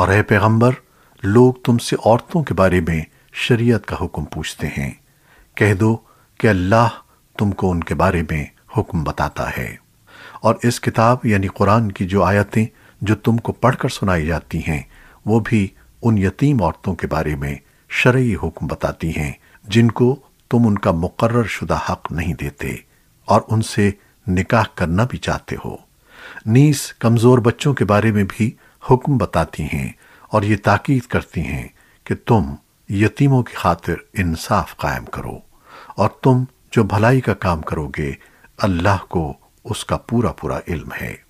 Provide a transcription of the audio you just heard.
اور اے پیغمبر، لوگ تم سے عورتوں کے بارے میں شریعت کا حکم پوچھتے ہیں۔ کہہ دو کہ اللہ تم کو ان کے بارے میں حکم بتاتا ہے۔ اور اس کتاب یعنی قرآن کی جو آیتیں جو تم کو پڑھ کر سنائی جاتی ہیں، وہ بھی ان یتیم عورتوں کے بارے میں شرعی حکم بتاتی ہیں، جن کو تم ان کا مقرر شدہ حق نہیں دیتے اور ان سے نکاح کرنا بھی چاہتے ہو۔ نیز کمزور بچوں کے بارے میں بھی حکم بتاتی ہیں اور یہ تاکید کرتی ہیں کہ تم یتیموں کی خاطر انصاف قائم کرو اور تم جو بھلائی کا کام کرو گے، اللہ کو اس کا پورا پورا علم ہے۔